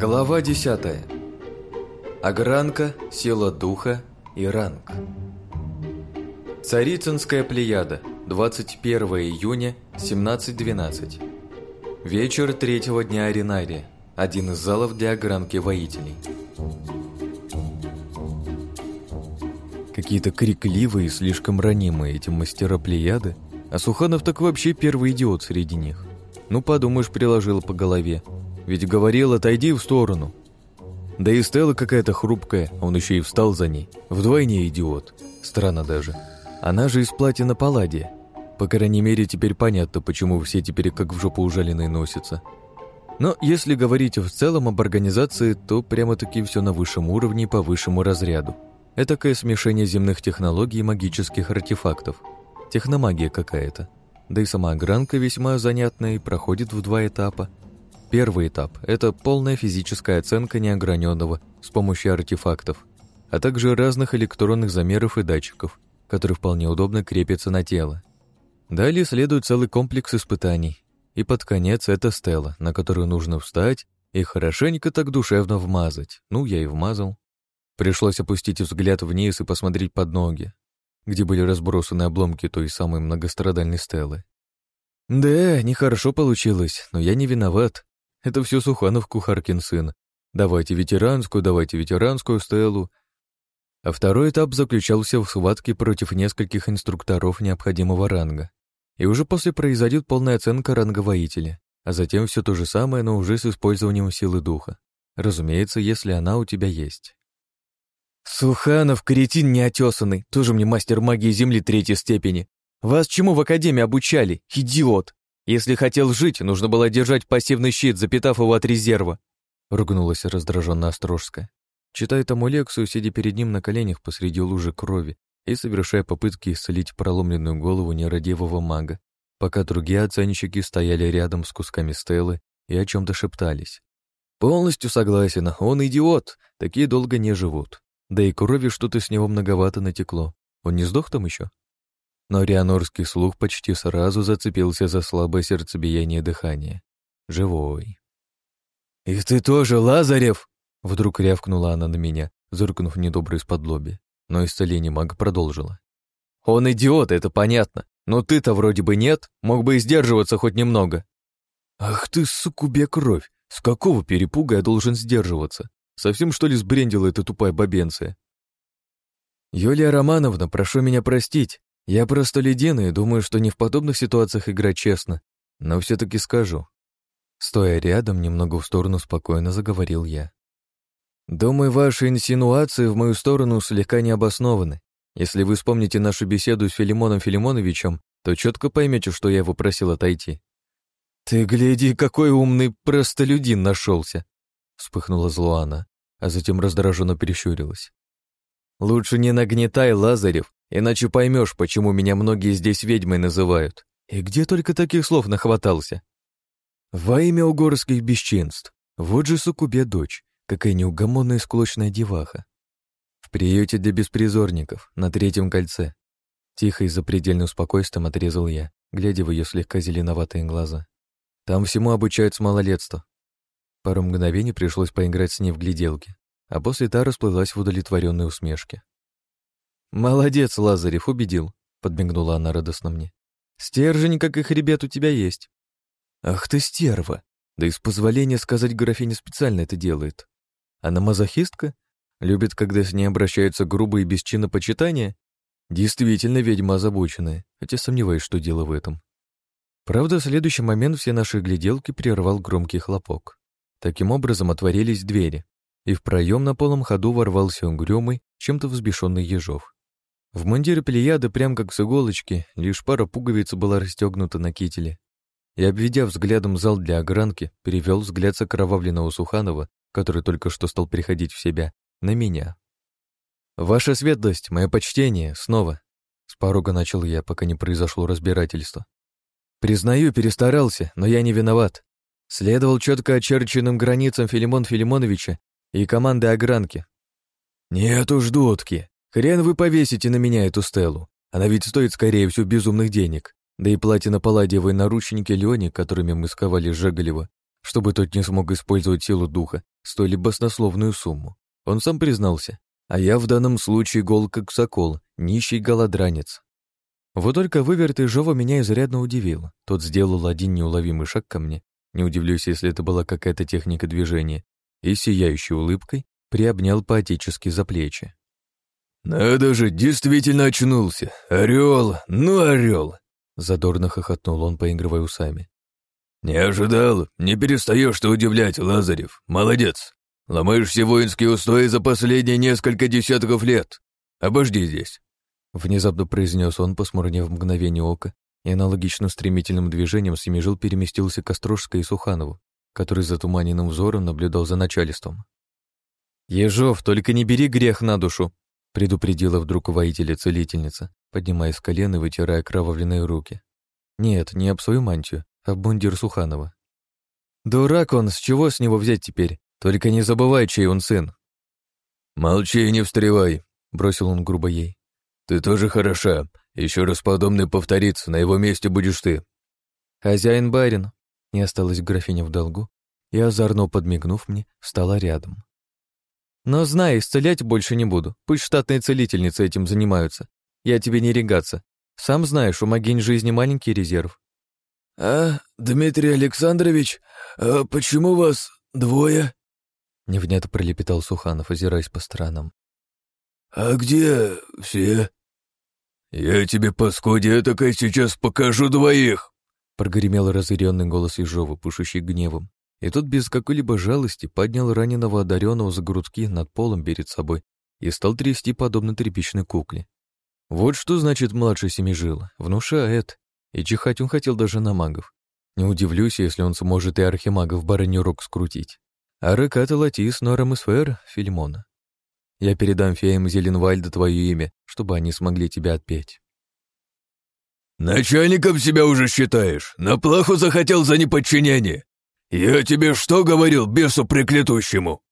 Глава 10. Огранка, сила духа и ранг. Царицынская плеяда, 21 июня, 17.12. Вечер третьего дня Аринария. Один из залов для огранки воителей. Какие-то крикливые и слишком ранимые эти мастера плеяды, а Суханов так вообще первый идиот среди них. Ну, подумаешь, приложила по голове. Ведь говорил, отойди в сторону. Да и Стелла какая-то хрупкая, он еще и встал за ней. Вдвойне идиот. Странно даже. Она же из платья палладия. По крайней мере, теперь понятно, почему все теперь как в жопу ужаленные носятся. Но если говорить в целом об организации, то прямо-таки все на высшем уровне по высшему разряду. Этакое смешение земных технологий и магических артефактов. Техномагия какая-то. Да и сама огранка весьма занятная и проходит в два этапа. Первый этап – это полная физическая оценка неограненного с помощью артефактов, а также разных электронных замеров и датчиков, которые вполне удобно крепятся на тело. Далее следует целый комплекс испытаний. И под конец это стела, на которую нужно встать и хорошенько так душевно вмазать. Ну, я и вмазал. Пришлось опустить взгляд вниз и посмотреть под ноги, где были разбросаны обломки той самой многострадальной стелы. Да, нехорошо получилось, но я не виноват. Это все Суханов Кухаркин сын. Давайте ветеранскую, давайте ветеранскую стелу. А второй этап заключался в схватке против нескольких инструкторов необходимого ранга. И уже после произойдет полная оценка ранга воителя, а затем все то же самое, но уже с использованием силы духа. Разумеется, если она у тебя есть. «Суханов, кретин неотесанный, тоже мне мастер магии Земли третьей степени. Вас чему в Академии обучали, идиот? Если хотел жить, нужно было держать пассивный щит, запитав его от резерва», — ругнулась раздраженно Острожская. Читая тому лекцию, сидя перед ним на коленях посреди лужи крови и совершая попытки исцелить проломленную голову нерадивого мага, пока другие оценщики стояли рядом с кусками стелы и о чем-то шептались. «Полностью согласен, он идиот, такие долго не живут. Да и крови что-то с него многовато натекло. Он не сдох там еще?» Но рианорский слух почти сразу зацепился за слабое сердцебиение дыхания. Живой. «И ты тоже, Лазарев!» Вдруг рявкнула она на меня, зыркнув недобро из-под лоби. Но исцеление мага продолжила. «Он идиот, это понятно. Но ты-то вроде бы нет, мог бы и сдерживаться хоть немного». «Ах ты, сукубе кровь! С какого перепуга я должен сдерживаться? Совсем что ли сбрендила эта тупая бабенция?» «Юлия Романовна, прошу меня простить. Я просто ледяный и думаю, что не в подобных ситуациях играть честно, но все таки скажу. Стоя рядом, немного в сторону спокойно заговорил я. Думаю, ваши инсинуации в мою сторону слегка необоснованы. Если вы вспомните нашу беседу с Филимоном Филимоновичем, то четко поймете, что я его просил отойти. «Ты гляди, какой умный простолюдин нашелся!» вспыхнула Злуана, а затем раздраженно перещурилась. «Лучше не нагнетай, Лазарев, Иначе поймешь, почему меня многие здесь ведьмой называют. И где только таких слов нахватался. Во имя угорских бесчинств. Вот же сукубе дочь, какая неугомонная и склочная деваха. В приюте для беспризорников, на третьем кольце. Тихо и за предельным спокойствием отрезал я, глядя в ее слегка зеленоватые глаза. Там всему обучают с малолетства. Пару мгновений пришлось поиграть с ней в гляделки, а после та расплылась в удовлетворенной усмешке. «Молодец, Лазарев, убедил», — подмигнула она радостно мне. «Стержень, как и хребет, у тебя есть». «Ах ты стерва! Да и с позволения сказать графиня специально это делает. Она мазохистка? Любит, когда с ней обращаются грубо и без чина почитания? Действительно ведьма озабоченная, хотя сомневаюсь, что дело в этом». Правда, в следующий момент все наши гляделки прервал громкий хлопок. Таким образом отворились двери, и в проем на полном ходу ворвался угрюмый, чем-то взбешенный Ежов. В мундире плеяды, прям как с иголочки, лишь пара пуговиц была расстегнута на кителе. И, обведя взглядом зал для огранки, перевел взгляд с окровавленного Суханова, который только что стал приходить в себя, на меня. «Ваша светлость, мое почтение, снова!» С порога начал я, пока не произошло разбирательство. «Признаю, перестарался, но я не виноват. Следовал четко очерченным границам Филимон Филимоновича и команды огранки». «Нет уж, дудки!» Хрен вы повесите на меня эту стелу. Она ведь стоит, скорее всего, безумных денег. Да и платина палладиевые наручники Леони, которыми мы сковали Жеголева, чтобы тот не смог использовать силу духа, столь баснословную сумму. Он сам признался, а я в данном случае гол как сокол, нищий голодранец. Вот только выверт Жова меня изрядно удивил. Тот сделал один неуловимый шаг ко мне, не удивлюсь, если это была какая-то техника движения, и сияющей улыбкой приобнял поотечески за плечи. «Надо же, действительно очнулся! Орел, ну орел!» Задорно хохотнул он, поигрывая усами. «Не ожидал, не перестаешь что удивлять, Лазарев. Молодец. Ломаешь все воинские устои за последние несколько десятков лет. Обожди здесь». Внезапно произнес он, посмурнев мгновение ока, и аналогично стремительным движением Семижил переместился к Острожской и Суханову, который затуманенным взором наблюдал за начальством. «Ежов, только не бери грех на душу!» Предупредила вдруг воителя-целительница, поднимаясь с колен и вытирая кровавленные руки. Нет, не об свою мантию, а бундир Суханова. «Дурак он, с чего с него взять теперь? Только не забывай, чей он сын». «Молчи и не встревай», — бросил он грубо ей. «Ты тоже хороша. Еще раз подобное повторится, на его месте будешь ты». «Хозяин барин», — не осталась графиня в долгу, и, озорно подмигнув мне, встала рядом. Но знай, исцелять больше не буду. Пусть штатные целительницы этим занимаются. Я тебе не регаться. Сам знаешь, у могинь жизни маленький резерв. А, Дмитрий Александрович, а почему вас двое? Невнятно пролепетал Суханов, озираясь по сторонам. А где все? Я тебе, паскуде, такая сейчас покажу двоих! Прогремел разъяренный голос Ежова, пушащий гневом. И тот без какой-либо жалости поднял раненого одаренного за грудки над полом перед собой и стал трясти подобно тряпичной кукле. Вот что значит младший семижил, внушает. И чихать он хотел даже на магов. Не удивлюсь, если он сможет и архимагов барыню рук скрутить. А Реката Латис, Норам и Сфер, Фильмона. Я передам феям Зеленвальда твое имя, чтобы они смогли тебя отпеть. «Начальником себя уже считаешь? На плаху захотел за неподчинение? «Я тебе что говорил, бесу проклятущему?»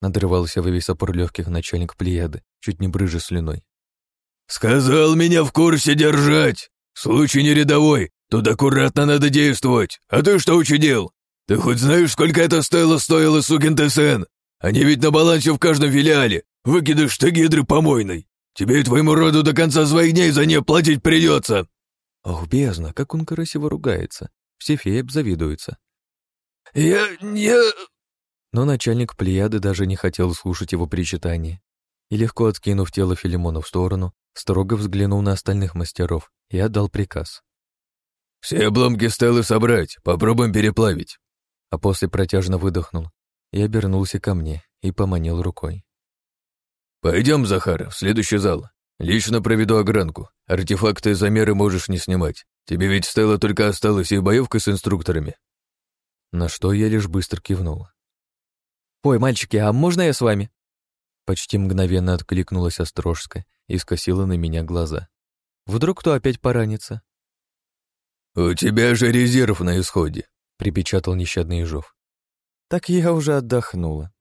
Надрывался во весь опор легких начальник Плеяды, чуть не брыжа слюной. «Сказал меня в курсе держать! Случай не рядовой, тут аккуратно надо действовать. А ты что учудил? Ты хоть знаешь, сколько это стоило, стоило, сукин ты сын? Они ведь на балансе в каждом филиале. Выкидыш ты гидры помойной. Тебе и твоему роду до конца своих дней за нее платить придется!» Ох, бездна, как он красиво ругается. Все феи обзавидуются. «Я... не...» Но начальник Плеяды даже не хотел слушать его причитания и, легко откинув тело Филимона в сторону, строго взглянул на остальных мастеров и отдал приказ. «Все обломки стелы собрать, попробуем переплавить». А после протяжно выдохнул и обернулся ко мне и поманил рукой. «Пойдем, Захар, в следующий зал. Лично проведу огранку. Артефакты и замеры можешь не снимать. Тебе ведь Стелла только осталась и боевка с инструкторами на что я лишь быстро кивнул. «Ой, мальчики, а можно я с вами?» Почти мгновенно откликнулась Острожская и скосила на меня глаза. «Вдруг кто опять поранится?» «У тебя же резерв на исходе», — припечатал нещадный Ежов. «Так я уже отдохнула».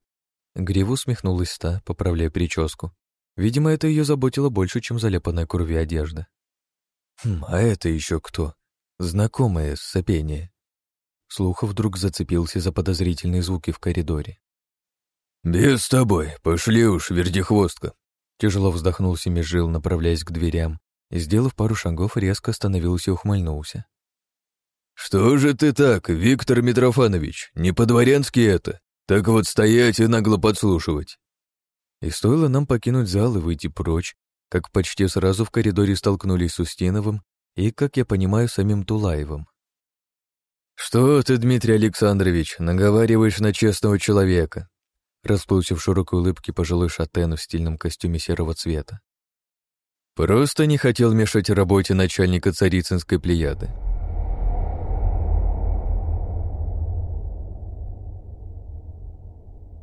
Гриву усмехнулась та, поправляя прическу. Видимо, это ее заботило больше, чем заляпанная кровью одежда. Хм, а это еще кто? Знакомое сопение. Слух вдруг зацепился за подозрительные звуки в коридоре. «Без тобой, пошли уж, вердихвостка!» Тяжело вздохнул Семижил, направляясь к дверям, и, сделав пару шагов, резко остановился и ухмыльнулся. «Что же ты так, Виктор Митрофанович, не по-дворянски это? Так вот стоять и нагло подслушивать!» И стоило нам покинуть зал и выйти прочь, как почти сразу в коридоре столкнулись с Устиновым и, как я понимаю, самим Тулаевым. «Что ты, Дмитрий Александрович, наговариваешь на честного человека?» Расплылся в широкой улыбке пожилой шатен в стильном костюме серого цвета. «Просто не хотел мешать работе начальника царицынской плеяды».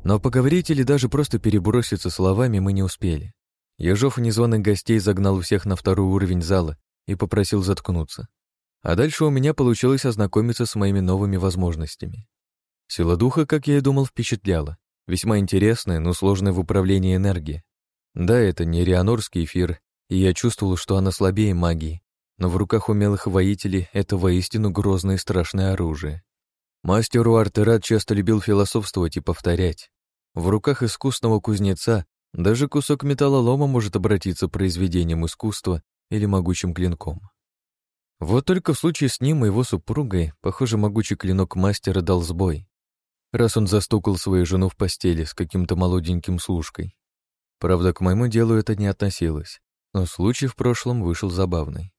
Но поговорить или даже просто переброситься словами мы не успели. Ежов незваных гостей загнал всех на второй уровень зала и попросил заткнуться. А дальше у меня получилось ознакомиться с моими новыми возможностями. Сила духа, как я и думал, впечатляла. Весьма интересная, но сложная в управлении энергией. Да, это не рианорский эфир, и я чувствовал, что она слабее магии, но в руках умелых воителей это воистину грозное и страшное оружие. Мастер Уартерат часто любил философствовать и повторять. В руках искусного кузнеца даже кусок металлолома может обратиться произведением искусства или могучим клинком. Вот только в случае с ним и его супругой, похоже, могучий клинок мастера дал сбой, раз он застукал свою жену в постели с каким-то молоденьким служкой. Правда, к моему делу это не относилось, но случай в прошлом вышел забавный.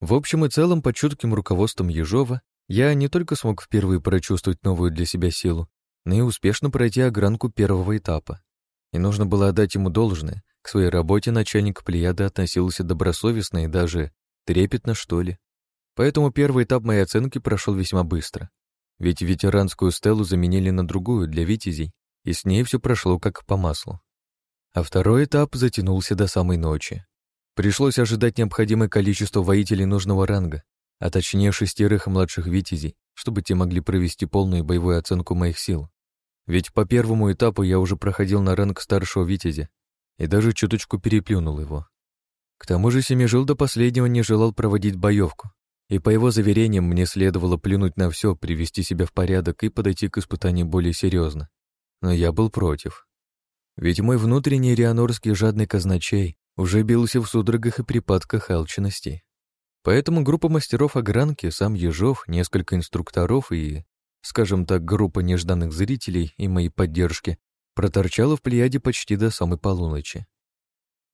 В общем и целом, под чутким руководством Ежова, я не только смог впервые прочувствовать новую для себя силу, но и успешно пройти огранку первого этапа. И нужно было отдать ему должное. К своей работе начальник Плеяды относился добросовестно и даже трепетно, что ли. Поэтому первый этап моей оценки прошел весьма быстро. Ведь ветеранскую стелу заменили на другую для витязей, и с ней все прошло как по маслу. А второй этап затянулся до самой ночи. Пришлось ожидать необходимое количество воителей нужного ранга, а точнее шестерых младших витязей, чтобы те могли провести полную боевую оценку моих сил. Ведь по первому этапу я уже проходил на ранг старшего витязя и даже чуточку переплюнул его. К тому же Семижил до последнего не желал проводить боевку, и по его заверениям мне следовало плюнуть на все, привести себя в порядок и подойти к испытанию более серьезно. Но я был против. Ведь мой внутренний рианорский жадный казначей уже бился в судорогах и припадках алчности. Поэтому группа мастеров огранки, сам Ежов, несколько инструкторов и, скажем так, группа нежданных зрителей и моей поддержки проторчала в плеяде почти до самой полуночи.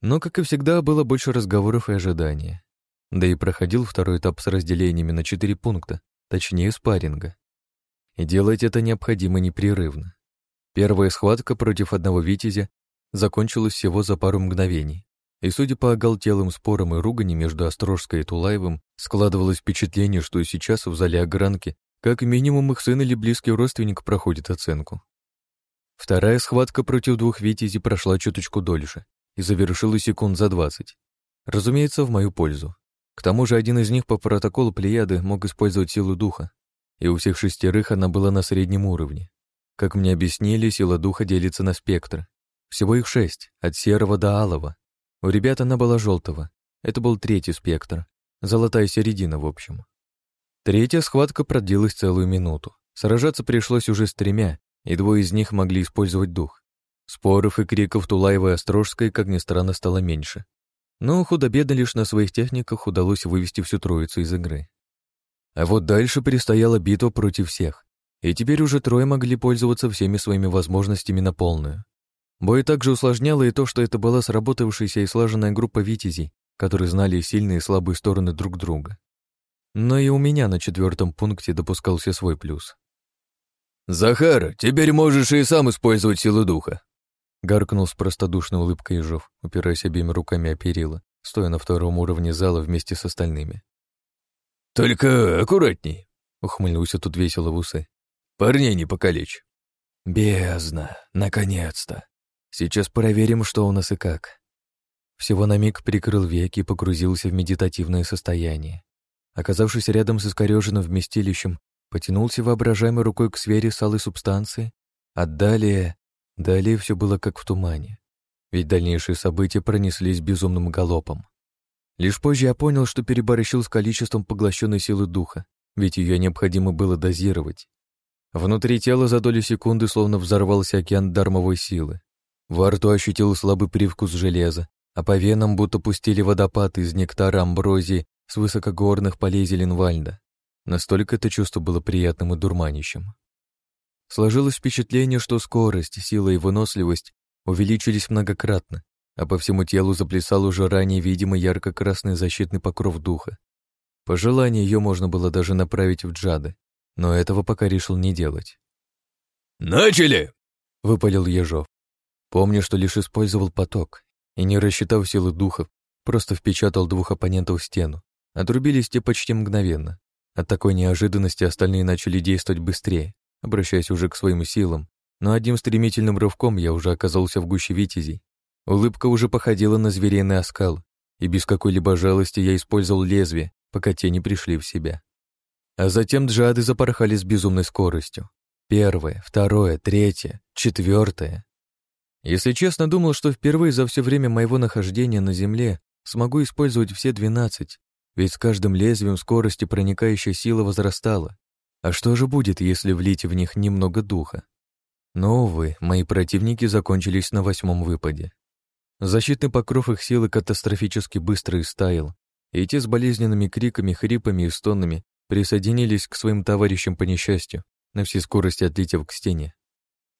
Но, как и всегда, было больше разговоров и ожидания. Да и проходил второй этап с разделениями на четыре пункта, точнее спарринга. И делать это необходимо непрерывно. Первая схватка против одного витязя закончилась всего за пару мгновений. И, судя по оголтелым спорам и ругани между Острожской и Тулаевым, складывалось впечатление, что сейчас в зале огранки как минимум их сын или близкий родственник проходит оценку. Вторая схватка против двух витязей прошла чуточку дольше и завершилась секунд за двадцать. Разумеется, в мою пользу. К тому же один из них по протоколу Плеяды мог использовать силу духа, и у всех шестерых она была на среднем уровне. Как мне объяснили, сила духа делится на спектры. Всего их шесть, от серого до алого, у ребят она была желтого. Это был третий спектр. Золотая середина, в общем. Третья схватка продлилась целую минуту. Сражаться пришлось уже с тремя, и двое из них могли использовать дух. Споров и криков Тулаева и Острожской, как ни странно, стало меньше. Но худо-бедно лишь на своих техниках удалось вывести всю троицу из игры. А вот дальше предстояла битва против всех, и теперь уже трое могли пользоваться всеми своими возможностями на полную. Бой также усложняло и то, что это была сработавшаяся и слаженная группа витязей, которые знали сильные и слабые стороны друг друга. Но и у меня на четвертом пункте допускался свой плюс. «Захар, теперь можешь и сам использовать силу духа», гаркнул с простодушной улыбкой Ежов, упираясь обеими руками о перила, стоя на втором уровне зала вместе с остальными. «Только аккуратней», — ухмыльнулся тут весело в усы. «Парней не покалечь». «Бездна, наконец-то!» Сейчас проверим, что у нас и как. Всего на миг прикрыл веки и погрузился в медитативное состояние. Оказавшись рядом с искореженным вместилищем, потянулся воображаемой рукой к сфере с алой субстанции, а далее... Далее все было как в тумане. Ведь дальнейшие события пронеслись безумным галопом. Лишь позже я понял, что переборщил с количеством поглощенной силы духа, ведь ее необходимо было дозировать. Внутри тела за долю секунды словно взорвался океан дармовой силы. Во рту ощутил слабый привкус железа, а по венам будто пустили водопад из нектара амброзии с высокогорных полей Зеленвальда. Настолько это чувство было приятным и дурманящим. Сложилось впечатление, что скорость, сила и выносливость увеличились многократно, а по всему телу заплясал уже ранее видимый ярко-красный защитный покров духа. По желанию ее можно было даже направить в джады, но этого пока решил не делать. «Начали!» — выпалил Ежов. Помню, что лишь использовал поток и, не рассчитав силы духа, просто впечатал двух оппонентов в стену. Отрубились те почти мгновенно. От такой неожиданности остальные начали действовать быстрее, обращаясь уже к своим силам, но одним стремительным рывком я уже оказался в гуще витязей. Улыбка уже походила на звериный оскал, и без какой-либо жалости я использовал лезвие, пока те не пришли в себя. А затем джады запорхали с безумной скоростью. Первое, второе, третье, четвертое. Если честно, думал, что впервые за все время моего нахождения на Земле смогу использовать все двенадцать, ведь с каждым лезвием скорости проникающая сила возрастала. А что же будет, если влить в них немного духа? Но, увы, мои противники закончились на восьмом выпаде. Защитный покров их силы катастрофически быстро истаял, и те с болезненными криками, хрипами и стонами присоединились к своим товарищам по несчастью, на всей скорости отлетев к стене.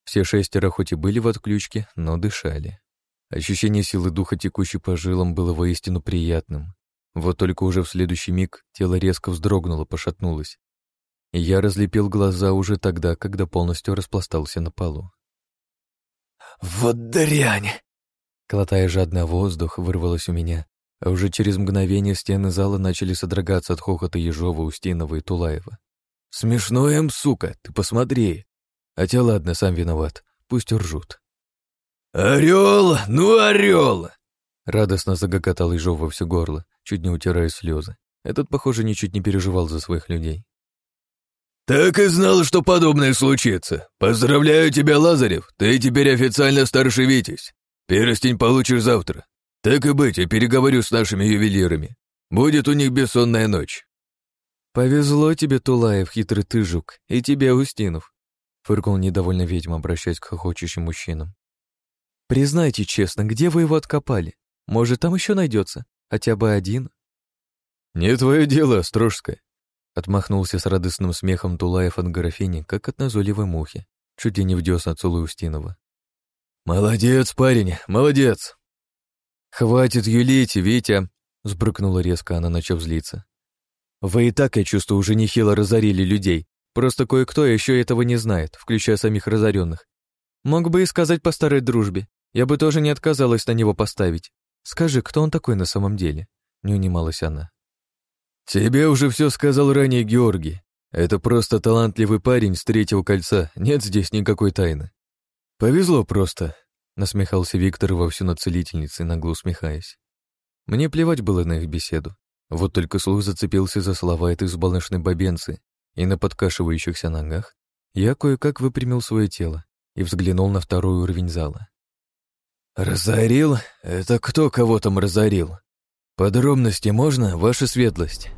Все шестеро хоть и были в отключке, но дышали. Ощущение силы духа, текущей по жилам, было воистину приятным. Вот только уже в следующий миг тело резко вздрогнуло, пошатнулось. Я разлепил глаза уже тогда, когда полностью распластался на полу. «Вот дрянь!» Глотая жадно воздух, вырвалось у меня, а уже через мгновение стены зала начали содрогаться от хохота Ежова, Устинова и Тулаева. «Смешно им, сука, ты посмотри!» Хотя ладно, сам виноват, пусть ржут. «Орел! Ну, орел!» Радостно загокотал Ежов во все горло, чуть не утирая слезы. Этот, похоже, ничуть не переживал за своих людей. «Так и знал, что подобное случится. Поздравляю тебя, Лазарев, ты теперь официально старший Витязь. Перстень получишь завтра. Так и быть, я переговорю с нашими ювелирами. Будет у них бессонная ночь». «Повезло тебе, Тулаев, хитрый ты жук, и тебе, Устинов», фыркнул недовольно ведьма, обращаясь к хохочущим мужчинам. «Признайте честно, где вы его откопали? Может, там еще найдется? Хотя бы один?» «Не твое дело, Острожская», Отмахнулся с радостным смехом Тулаев от графини, как от назойливой мухи, чуть ли не в десна целую Устинова. «Молодец, парень, молодец!» «Хватит юлить, Витя!» — сбрыкнула резко она, начав злиться. «Вы и так, я чувствую, уже нехило разорили людей. Просто кое-кто еще этого не знает, включая самих разоренных. Мог бы и сказать по старой дружбе. Я бы тоже не отказалась на него поставить. Скажи, кто он такой на самом деле?» — не унималась она. «Тебе уже все сказал ранее Георгий. Это просто талантливый парень с третьего кольца, нет здесь никакой тайны. Повезло просто», — насмехался Виктор вовсю над целительницей, нагло усмехаясь. Мне плевать было на их беседу. Вот только слух зацепился за слова этой взбалношной бабенцы, и на подкашивающихся ногах я кое-как выпрямил свое тело и взглянул на второй уровень зала. «Разорил? Это кто кого там разорил? Подробности можно, ваша светлость?»